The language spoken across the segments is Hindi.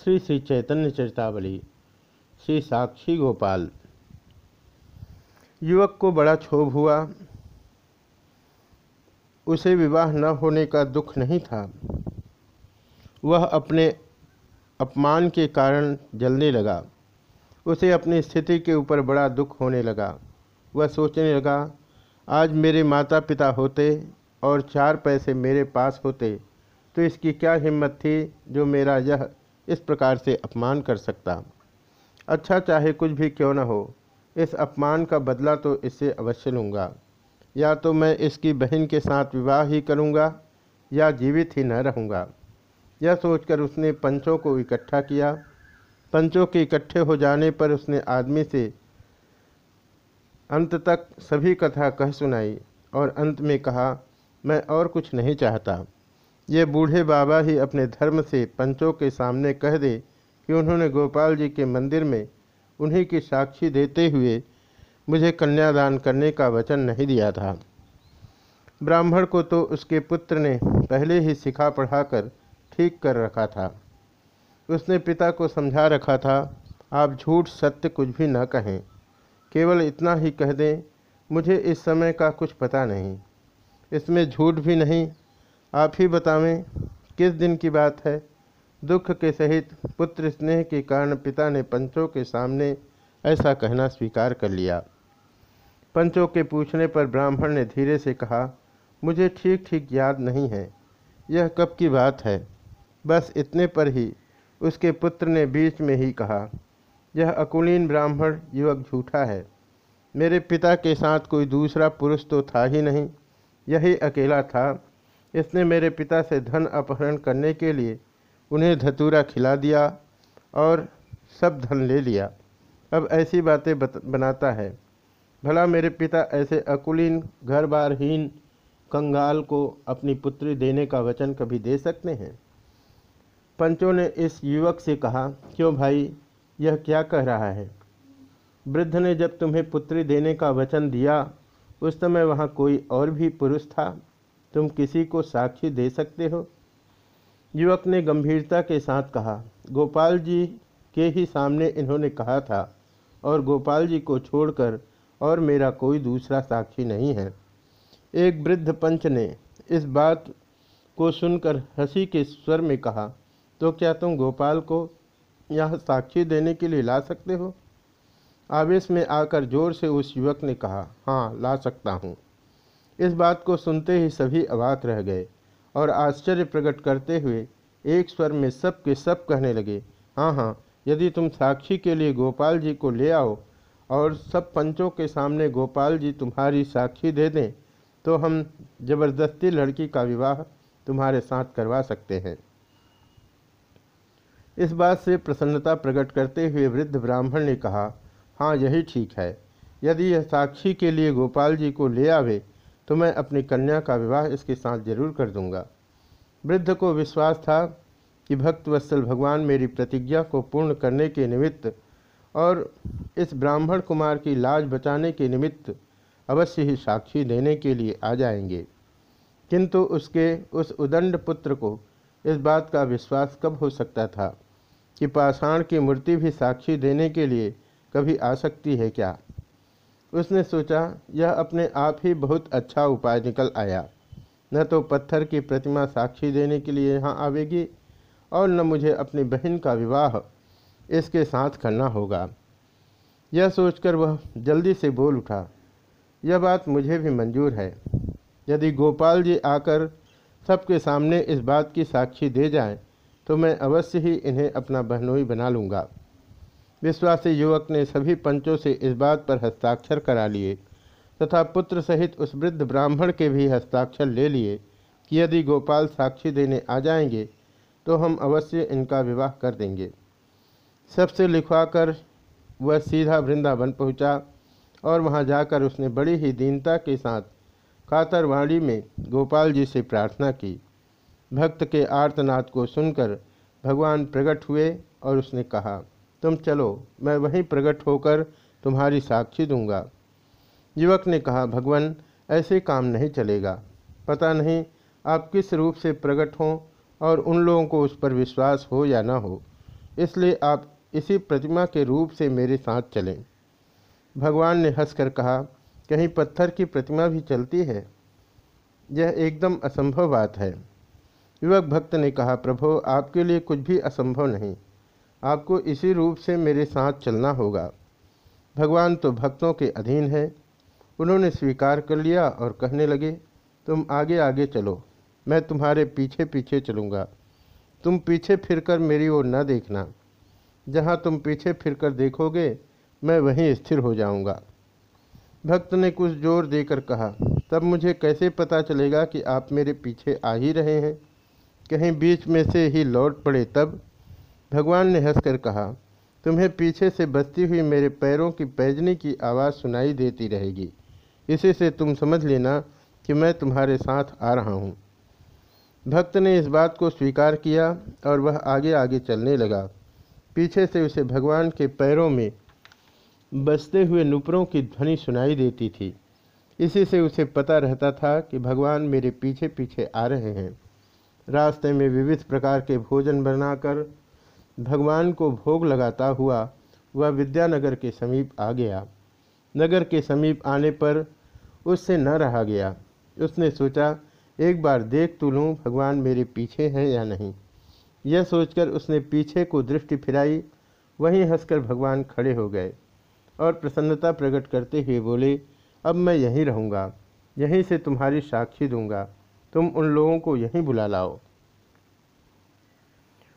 श्री श्री चैतन्य चरितावली, श्री साक्षी गोपाल। युवक को बड़ा क्षोभ हुआ। उसे विवाह न होने का दुख नहीं था। वह अपने अपमान के कारण जलने लगा। उसे अपनी स्थिति के ऊपर बड़ा दुख होने लगा। वह सोचने लगा, आज मेरे माता पिता होते और चार पैसे मेरे पास होते तो इसकी क्या हिम्मत थी जो मेरा यह इस प्रकार से अपमान कर सकता। अच्छा चाहे कुछ भी क्यों न हो, इस अपमान का बदला तो इससे अवश्य लूँगा। या तो मैं इसकी बहन के साथ विवाह ही करूँगा, या जीवित ही न रहूँगा। यह सोचकर उसने पंचों को इकट्ठा किया। पंचों के इकट्ठे हो जाने पर उसने आदमी से अंत तक सभी कथा कह सुनाई और अंत में कहा, मैं और कुछ नहीं चाहता। ये बूढ़े बाबा ही अपने धर्म से पंचों के सामने कह दे कि उन्होंने गोपाल जी के मंदिर में उन्हीं की साक्षी देते हुए मुझे कन्यादान करने का वचन नहीं दिया था। ब्राह्मण को तो उसके पुत्र ने पहले ही सिखा पढ़ाकर ठीक कर रखा था। उसने पिता को समझा रखा था, आप झूठ सत्य कुछ भी न कहें, केवल इतना ही कह दें, मुझे इस समय का कुछ पता नहीं। इसमें झूठ भी नहीं आप ही बतावें, किस दिन की बात है? दुख के सहित पुत्र स्नेह के कारण पिता ने पंचों के सामने ऐसा कहना स्वीकार कर लिया। पंचों के पूछने पर ब्राह्मण ने धीरे से कहा, मुझे ठीक ठीक याद नहीं है। यह कब की बात है? बस इतने पर ही उसके पुत्र ने बीच में ही कहा, यह अकुलीन ब्राह्मण युवक झूठा है। मेरे पिता के साथ कोई दूसरा पुरुष तो था ही नहीं। यही अकेला था। इसने मेरे पिता से धन अपहरण करने के लिए उन्हें धतूरा खिला दिया और सब धन ले लिया। अब ऐसी बातें बनाता है। भला मेरे पिता ऐसे अकुलीन घर बारहीन कंगाल को अपनी पुत्री देने का वचन कभी दे सकते हैं? पंचों ने इस युवक से कहा, क्यों भाई, यह क्या कह रहा है? वृद्ध ने जब तुम्हें पुत्री देने का वचन दिया, उस समय वहाँ कोई और भी पुरुष था? तुम किसी को साक्षी दे सकते हो? युवक ने गंभीरता के साथ कहा, गोपाल जी के ही सामने इन्होंने कहा था और गोपाल जी को छोड़कर और मेरा कोई दूसरा साक्षी नहीं है। एक वृद्ध पंच ने इस बात को सुनकर हँसी के स्वर में कहा तो क्या तुम गोपाल को यह साक्षी देने के लिए ला सकते हो? आवेश में आकर ज़ोर से उस युवक ने कहा हाँ ला सकता हूँ। इस बात को सुनते ही सभी अवाक रह गए और आश्चर्य प्रकट करते हुए एक स्वर में सब के सब कहने लगे हाँ हाँ यदि तुम साक्षी के लिए गोपाल जी को ले आओ और सब पंचों के सामने गोपाल जी तुम्हारी साक्षी दे दें तो हम ज़बरदस्ती लड़की का विवाह तुम्हारे साथ करवा सकते हैं इस बात से प्रसन्नता प्रकट करते हुए वृद्ध ब्राह्मण ने कहा हाँ यही ठीक है। यदि यह साक्षी के लिए गोपाल जी को ले आवे तो मैं अपनी कन्या का विवाह इसके साथ ज़रूर कर दूँगा। वृद्ध को विश्वास था कि भक्त वत्सल भगवान मेरी प्रतिज्ञा को पूर्ण करने के निमित्त और इस ब्राह्मण कुमार की लाज बचाने के निमित्त अवश्य ही साक्षी देने के लिए आ जाएँगे। किंतु उसके उस उदंड पुत्र को इस बात का विश्वास कब हो सकता था कि पाषाण की मूर्ति भी साक्षी देने के लिए कभी आ सकती है क्या? उसने सोचा यह अपने आप ही बहुत अच्छा उपाय निकल आया। न तो पत्थर की प्रतिमा साक्षी देने के लिए यहाँ आवेगी और न मुझे अपनी बहन का विवाह इसके साथ करना होगा। यह सोचकर वह जल्दी से बोल उठा यह बात मुझे भी मंजूर है। यदि गोपाल जी आकर सबके सामने इस बात की साक्षी दे जाएँ, तो मैं अवश्य ही इन्हें अपना बहनोई बना लूँगा। विश्वासी युवक ने सभी पंचों से इस बात पर हस्ताक्षर करा लिए, तथा पुत्र सहित उस वृद्ध ब्राह्मण के भी हस्ताक्षर ले लिए कि यदि गोपाल साक्षी देने आ जाएँगे तो हम अवश्य इनका विवाह कर देंगे। सबसे लिखवाकर वह सीधा वृंदावन पहुँचा और वहाँ जाकर उसने बड़ी ही दीनता के साथ कातरवाड़ी में गोपाल जी से प्रार्थना की। भक्त के आर्तनाद को सुनकर भगवान प्रकट हुए और उसने कहा तुम चलो, मैं वहीं प्रकट होकर तुम्हारी साक्षी दूँगा। युवक ने कहा, भगवान, ऐसे काम नहीं चलेगा। पता नहीं आप किस रूप से प्रकट हों और उन लोगों को उस पर विश्वास हो या ना हो। इसलिए आप इसी प्रतिमा के रूप से मेरे साथ चलें। भगवान ने हंसकर कहा, कहीं पत्थर की प्रतिमा भी चलती है? यह एकदम असंभव बात है। युवक भक्त ने कहा, प्रभो, आपके लिए कुछ भी असंभव नहीं। आपको इसी रूप से मेरे साथ चलना होगा। भगवान तो भक्तों के अधीन है। उन्होंने स्वीकार कर लिया और कहने लगे, तुम आगे आगे चलो। मैं तुम्हारे पीछे पीछे चलूँगा। तुम पीछे फिरकर मेरी ओर न देखना। जहाँ तुम पीछे फिरकर देखोगे, मैं वहीं स्थिर हो जाऊँगा। भक्त ने कुछ ज़ोर देकर कहा, तब मुझे कैसे पता चलेगा कि आप मेरे पीछे आ ही रहे हैं? कहीं बीच में से ही लौट पड़े तब भगवान ने हंसकर कहा, तुम्हें पीछे से बजती हुई मेरे पैरों की पैजनी की आवाज़ सुनाई देती रहेगी। इसी से तुम समझ लेना कि मैं तुम्हारे साथ आ रहा हूँ भक्त ने इस बात को स्वीकार किया और वह आगे आगे चलने लगा। पीछे से उसे भगवान के पैरों में बजते हुए नुपुरों की ध्वनि सुनाई देती थी। इसी से उसे पता रहता था कि भगवान मेरे पीछे पीछे आ रहे हैं। रास्ते में विविध प्रकार के भोजन बनाकर भगवान को भोग लगाता हुआ वह विद्यानगर के समीप आ गया। नगर के समीप आने पर उससे न रहा गया। उसने सोचा, एक बार देख तो लूँ भगवान मेरे पीछे हैं या नहीं? यह सोचकर उसने पीछे को दृष्टि फिराई। वहीं हंसकर भगवान खड़े हो गए और प्रसन्नता प्रकट करते हुए बोले, अब मैं यहीं रहूँगा। यहीं से तुम्हारी साक्षी दूँगा। तुम उन लोगों को यहीं बुला लाओ।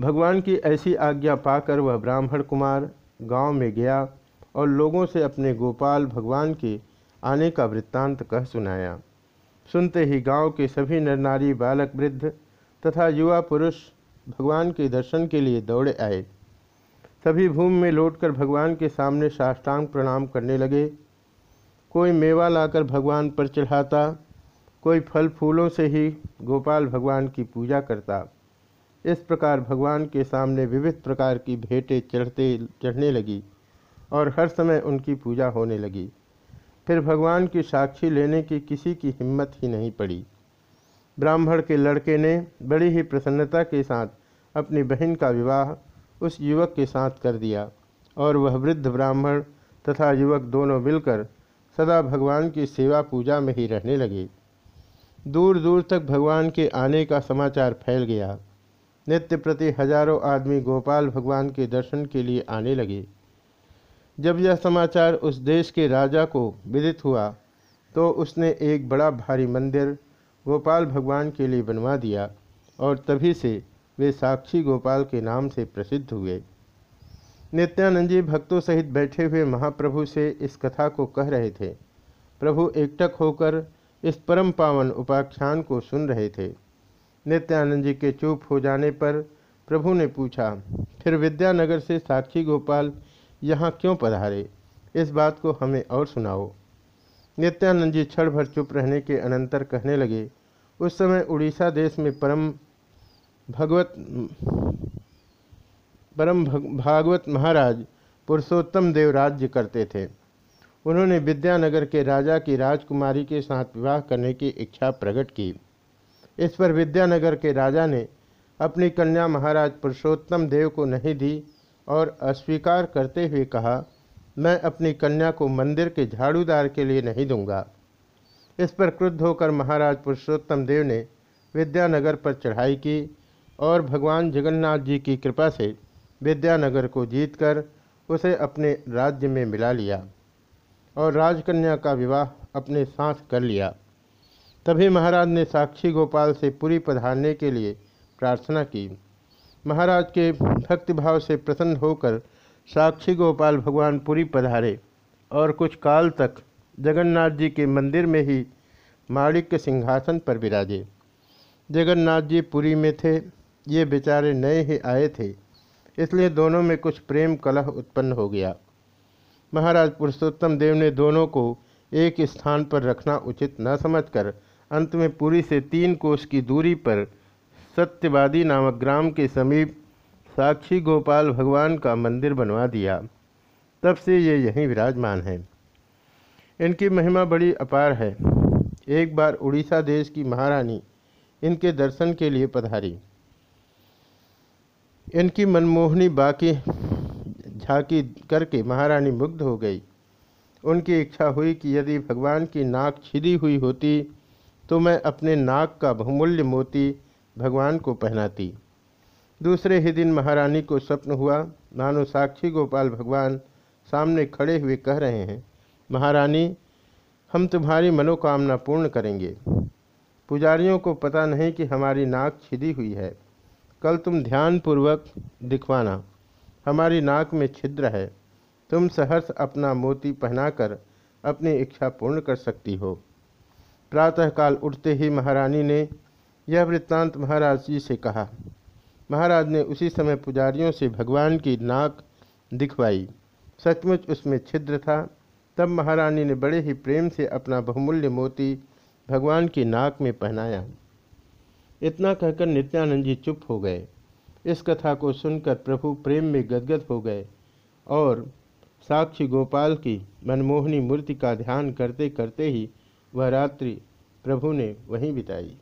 भगवान की ऐसी आज्ञा पाकर वह ब्राह्मण कुमार गाँव में गया और लोगों से अपने गोपाल भगवान के आने का वृत्तांत कह सुनाया। सुनते ही गाँव के सभी नर नारी बालक वृद्ध तथा युवा पुरुष भगवान के दर्शन के लिए दौड़े आए। सभी भूमि में लौटकर भगवान के सामने साष्टांग प्रणाम करने लगे। कोई मेवा लाकर भगवान पर चढ़ाता, कोई फल फूलों से ही गोपाल भगवान की पूजा करता। इस प्रकार भगवान के सामने विविध प्रकार की भेंटें चढ़ते, चढ़ने लगी और हर समय उनकी पूजा होने लगी। फिर भगवान की साक्षी लेने की किसी की हिम्मत ही नहीं पड़ी। ब्राह्मण के लड़के ने बड़ी ही प्रसन्नता के साथ अपनी बहन का विवाह उस युवक के साथ कर दिया और वह वृद्ध ब्राह्मण तथा युवक दोनों मिलकर सदा भगवान की सेवा पूजा में ही रहने लगे। दूर दूर तक भगवान के आने का समाचार फैल गया। नित्य प्रति हज़ारों आदमी गोपाल भगवान के दर्शन के लिए आने लगे। जब यह समाचार उस देश के राजा को विदित हुआ तो उसने एक बड़ा भारी मंदिर गोपाल भगवान के लिए बनवा दिया और तभी से वे साक्षी गोपाल के नाम से प्रसिद्ध हुए। नित्यानंद जी भक्तों सहित बैठे हुए महाप्रभु से इस कथा को कह रहे थे। प्रभु एकटक होकर इस परम पावन उपाख्यान को सुन रहे थे। नित्यानंद जी के चुप हो जाने पर प्रभु ने पूछा, फिर विद्यानगर से साक्षी गोपाल यहाँ क्यों पधारे? इस बात को हमें और सुनाओ। नित्यानंद जी क्षण भर चुप रहने के अनंतर कहने लगे, उस समय उड़ीसा देश में परम भगवत, परम भागवत महाराज पुरुषोत्तम देव राज्य करते थे। उन्होंने विद्यानगर के राजा की राजकुमारी के साथ विवाह करने की इच्छा प्रकट की। इस पर विद्यानगर के राजा ने अपनी कन्या महाराज पुरुषोत्तम देव को नहीं दी और अस्वीकार करते हुए कहा, मैं अपनी कन्या को मंदिर के झाड़ूदार के लिए नहीं दूँगा। इस पर क्रुद्ध होकर महाराज पुरुषोत्तम देव ने विद्यानगर पर चढ़ाई की और भगवान जगन्नाथ जी की कृपा से विद्यानगर को जीतकर उसे अपने राज्य में मिला लिया और राजकन्या का विवाह अपने साथ कर लिया। तभी महाराज ने साक्षी गोपाल से पूरी पधारने के लिए प्रार्थना की। महाराज के भक्तिभाव से प्रसन्न होकर साक्षी गोपाल भगवान पुरी पधारे और कुछ काल तक जगन्नाथ जी के मंदिर में ही माणिक्य सिंहासन पर विराजे। जगन्नाथ जी पुरी में थे, ये बेचारे नए ही आए थे, इसलिए दोनों में कुछ प्रेम कलह उत्पन्न हो गया। महाराज पुरुषोत्तम देव ने दोनों को एक स्थान पर रखना उचित न समझकर अंत में पुरी से तीन कोष की दूरी पर सत्यवादी नामक ग्राम के समीप साक्षी गोपाल भगवान का मंदिर बनवा दिया। तब से ये यहीं विराजमान हैं। इनकी महिमा बड़ी अपार है। एक बार उड़ीसा देश की महारानी इनके दर्शन के लिए पधारी। इनकी मनमोहनी बाकी झांकी करके महारानी मुग्ध हो गई। उनकी इच्छा हुई कि यदि भगवान की नाक छिदी हुई होती तो मैं अपने नाक का बहुमूल्य मोती भगवान को पहनाती। दूसरे ही दिन महारानी को स्वप्न हुआ मानो साक्षी गोपाल भगवान सामने खड़े हुए कह रहे हैं, महारानी, हम तुम्हारी मनोकामना पूर्ण करेंगे। पुजारियों को पता नहीं कि हमारी नाक छिदी हुई है। कल तुम ध्यानपूर्वक दिखवाना, हमारी नाक में छिद्र है। तुम सहर्ष अपना मोती पहनाकर अपनी इच्छा पूर्ण कर सकती हो। प्रातःकाल उठते ही महारानी ने यह वृत्तांत महाराज जी से कहा। महाराज ने उसी समय पुजारियों से भगवान की नाक दिखवाई। सचमुच उसमें छिद्र था। तब महारानी ने बड़े ही प्रेम से अपना बहुमूल्य मोती भगवान की नाक में पहनाया। इतना कहकर नित्यानंद जी चुप हो गए। इस कथा को सुनकर प्रभु प्रेम में गदगद हो गए और साक्षी गोपाल की मनमोहनी मूर्ति का ध्यान करते करते ही वह रात्रि प्रभु ने वहीं बिताई।